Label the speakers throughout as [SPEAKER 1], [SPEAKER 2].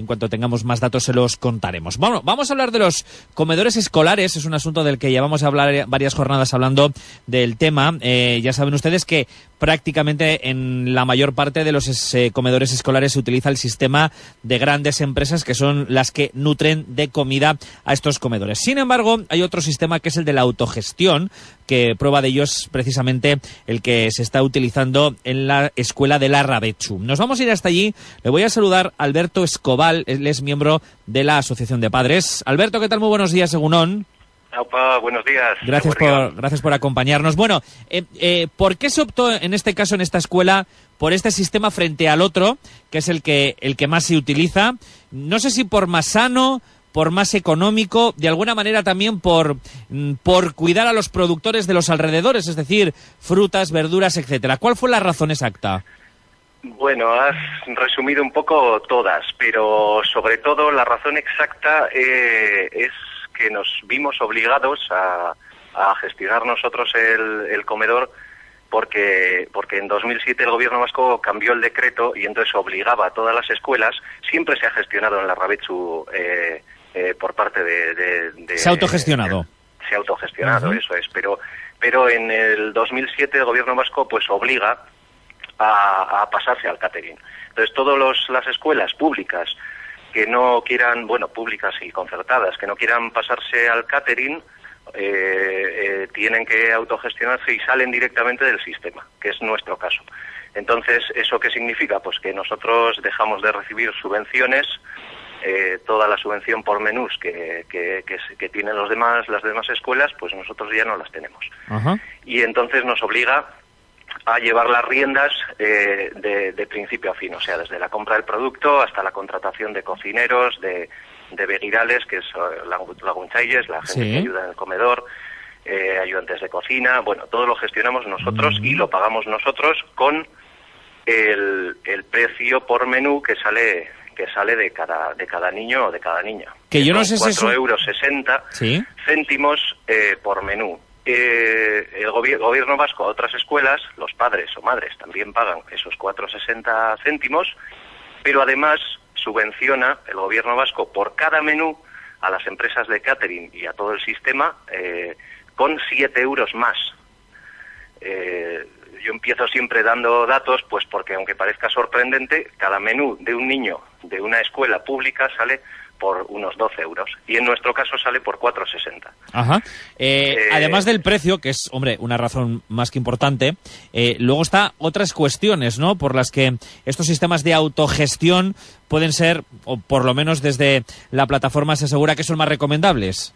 [SPEAKER 1] En cuanto tengamos más datos se los contaremos. Bueno, vamos a hablar de los comedores escolares. Es un asunto del que llevamos a hablar varias jornadas hablando del tema. Eh, ya saben ustedes que prácticamente en la mayor parte de los eh, comedores escolares se utiliza el sistema de grandes empresas que son las que nutren de comida a estos comedores. Sin embargo, hay otro sistema que es el de la autogestión, que prueba de ello es precisamente el que se está utilizando en la escuela de la Rabechu. Nos vamos a ir hasta allí. Le voy a saludar a Alberto Escobal, él es miembro de la Asociación de Padres. Alberto, ¿qué tal? Muy buenos días, Segunón
[SPEAKER 2] buenos días.
[SPEAKER 1] Gracias por, gracias por acompañarnos. Bueno, eh, eh, ¿por qué se optó en este caso, en esta escuela, por este sistema frente al otro, que es el que, el que más se utiliza? No sé si por más sano, por más económico, de alguna manera también por, mm, por cuidar a los productores de los alrededores, es decir, frutas, verduras, etcétera. ¿Cuál fue la razón exacta?
[SPEAKER 2] Bueno, has resumido un poco todas, pero sobre todo la razón exacta eh, es que nos vimos obligados a, gestionar nosotros el, comedor porque, porque en 2007 el gobierno vasco cambió el decreto y entonces obligaba a todas las escuelas, siempre se ha gestionado en la Rabechu eh, eh, por parte de,
[SPEAKER 1] Se ha autogestionado.
[SPEAKER 2] se ha autogestionado, eso es, pero, pero en el 2007 el gobierno vasco pues obliga a, a pasarse al catering. Entonces todas las escuelas públicas que no quieran, bueno, públicas y concertadas, que no quieran pasarse al catering, eh, eh, tienen que autogestionarse y salen directamente del sistema, que es nuestro caso. Entonces, ¿eso qué significa? Pues que nosotros dejamos de recibir subvenciones, eh, toda la subvención por menús que, que, que, tienen los demás, las demás escuelas, pues nosotros ya no las tenemos. Y entonces nos obliga a llevar las riendas eh, de, principio a fin, o sea, desde la compra del producto hasta la contratación de cocineros, de, de que es eh, la, la la gente que ayuda en el comedor, eh, ayudantes de cocina, bueno, todo lo gestionamos nosotros y lo pagamos nosotros con el, el precio por menú que sale que sale de cada de cada niño o de cada niña.
[SPEAKER 1] Que yo no sé si
[SPEAKER 2] euros 60 céntimos por menú eh, el gobierno vasco a otras escuelas, los padres o madres también pagan esos 4,60 céntimos, pero además subvenciona el gobierno vasco por cada menú a las empresas de catering y a todo el sistema eh, con 7 euros más. Eh, yo empiezo siempre dando datos, pues porque aunque parezca sorprendente, cada menú de un niño de una escuela pública sale por unos 12 euros y en nuestro caso sale por 4,60.
[SPEAKER 1] Ajá. Eh, eh, además del precio, que es, hombre, una razón más que importante, eh, luego está otras cuestiones, ¿no? Por las que estos sistemas de autogestión pueden ser, o por lo menos desde la plataforma se asegura que son más recomendables.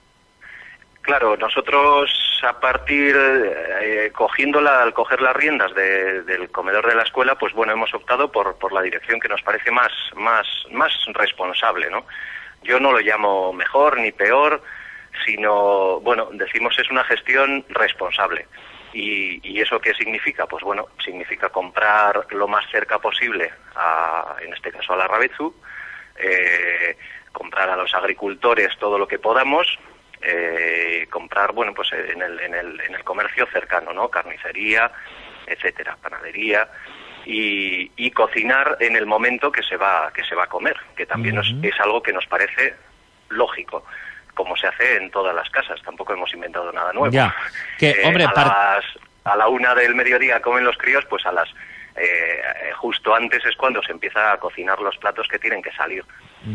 [SPEAKER 2] Claro, nosotros a partir, eh, cogiéndola, al coger las riendas del comedor de la escuela, pues bueno, hemos optado por, por la dirección que nos parece más, más, más responsable, ¿no? Yo no lo llamo mejor ni peor, sino, bueno, decimos es una gestión responsable. ¿Y, eso qué significa? Pues bueno, significa comprar lo más cerca posible, a, en este caso a la Rabezu, eh, comprar a los agricultores todo lo que podamos, eh, comprar, bueno, pues en el, en, el, en el comercio cercano, ¿no? Carnicería, etcétera, panadería, y, cocinar en el momento que se va que se va a comer, que también es, algo que nos parece lógico como se hace en todas las casas. Tampoco hemos inventado nada nuevo.
[SPEAKER 1] Ya. Que,
[SPEAKER 2] eh,
[SPEAKER 1] hombre,
[SPEAKER 2] a, a la una del mediodía comen los críos, pues a las eh, justo antes es cuando se empieza a cocinar los platos que tienen que salir.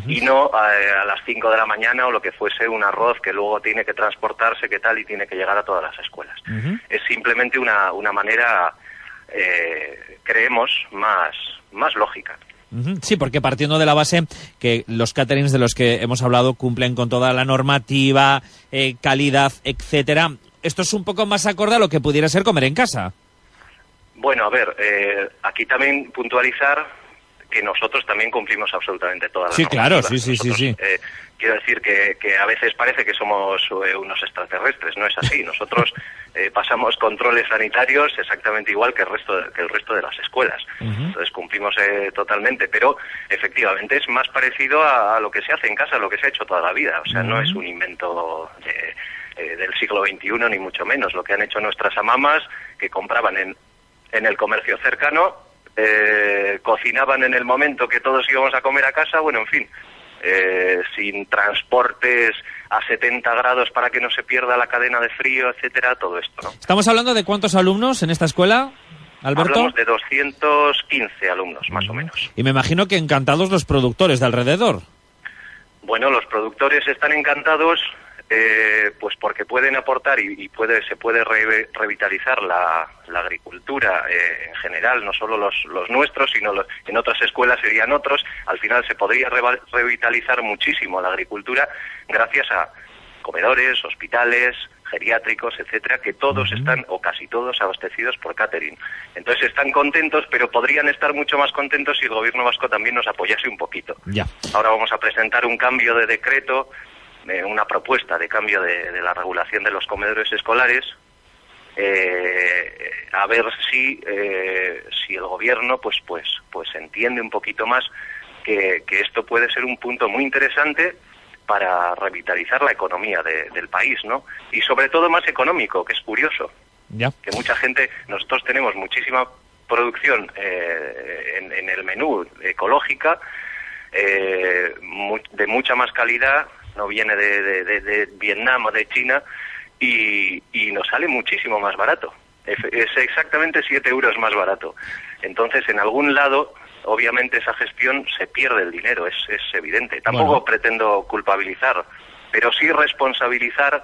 [SPEAKER 2] Y no eh, a, las 5 de la mañana o lo que fuese un arroz que luego tiene que transportarse, que tal, y tiene que llegar a todas las escuelas. Es simplemente una, una manera eh, creemos, más, más lógica.
[SPEAKER 1] Sí, porque partiendo de la base que los caterings de los que hemos hablado cumplen con toda la normativa, eh, calidad, etcétera, esto es un poco más acorde a lo que pudiera ser comer en casa.
[SPEAKER 2] Bueno, a ver, eh, aquí también puntualizar que nosotros también cumplimos absolutamente todas las
[SPEAKER 1] Sí, claro, sí, sí, sí, sí.
[SPEAKER 2] Eh, quiero decir que, que, a veces parece que somos eh, unos extraterrestres, no es así. Nosotros eh, pasamos controles sanitarios exactamente igual que el resto de, que el resto de las escuelas. Entonces cumplimos totalmente, pero efectivamente es más parecido a, lo que se hace en casa, a lo que se ha hecho toda la vida. O sea, no es un invento del siglo XXI, ni mucho menos. Lo que han hecho nuestras amamas, que compraban en, en el comercio cercano, eh, cocinaban en el momento que todos íbamos a comer a casa, bueno, en fin, eh, sin transportes a 70 grados para que no se pierda la cadena de frío, etcétera, todo esto, ¿no?
[SPEAKER 1] Estamos hablando de cuántos alumnos en esta escuela, Alberto.
[SPEAKER 2] Hablamos de 215 alumnos, más o menos.
[SPEAKER 1] Y me imagino que encantados los productores de alrededor.
[SPEAKER 2] Bueno, los productores están encantados eh, pues porque pueden aportar y, puede, se puede revitalizar la, agricultura eh, en general, no solo los, los nuestros, sino en otras escuelas serían otros. Al final se podría revitalizar muchísimo la agricultura gracias a comedores, hospitales, geriátricos, etcétera, que todos están, o casi todos, abastecidos por catering. Entonces están contentos, pero podrían estar mucho más contentos si el gobierno vasco también nos apoyase un poquito.
[SPEAKER 1] Ya.
[SPEAKER 2] Ahora vamos a presentar un cambio de decreto una propuesta de cambio de, la regulación de los comedores escolares eh, a ver si eh, si el gobierno pues pues pues entiende un poquito más que, esto puede ser un punto muy interesante para revitalizar la economía del país, ¿no? Y sobre todo más económico, que es curioso.
[SPEAKER 1] Ya.
[SPEAKER 2] Que mucha gente, nosotros tenemos muchísima producción eh, en, el menú ecológica, de mucha más calidad no viene de, Vietnam o de China y, nos sale muchísimo más barato. Es, exactamente 7 euros más barato. Entonces, en algún lado, obviamente esa gestión se pierde el dinero, es, es evidente. Tampoco pretendo culpabilizar, pero sí responsabilizar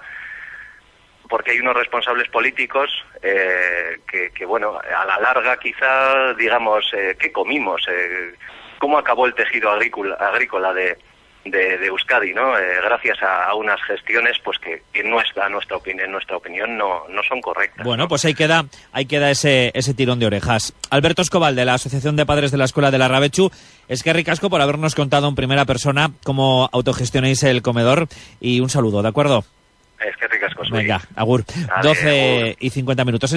[SPEAKER 2] porque hay unos responsables políticos eh, que, bueno, a la larga quizá digamos, eh, ¿qué comimos? Eh, ¿Cómo acabó el tejido agrícola, agrícola de, de, Euskadi, ¿no? Eh, gracias a, unas gestiones pues que, en nuestra, nuestra opinión, nuestra opinión no, no son correctas.
[SPEAKER 1] Bueno, pues ahí queda, ahí queda ese, ese tirón de orejas. Alberto Escobal, de la Asociación de Padres de la Escuela de la Rabechu, es que ricasco por habernos contado en primera persona cómo autogestionáis el comedor y un saludo, ¿de acuerdo?
[SPEAKER 2] Es que ricasco.
[SPEAKER 1] Venga, agur. 12 y 50 minutos.